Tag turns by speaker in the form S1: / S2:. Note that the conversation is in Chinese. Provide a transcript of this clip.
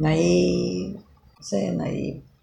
S1: 你即系你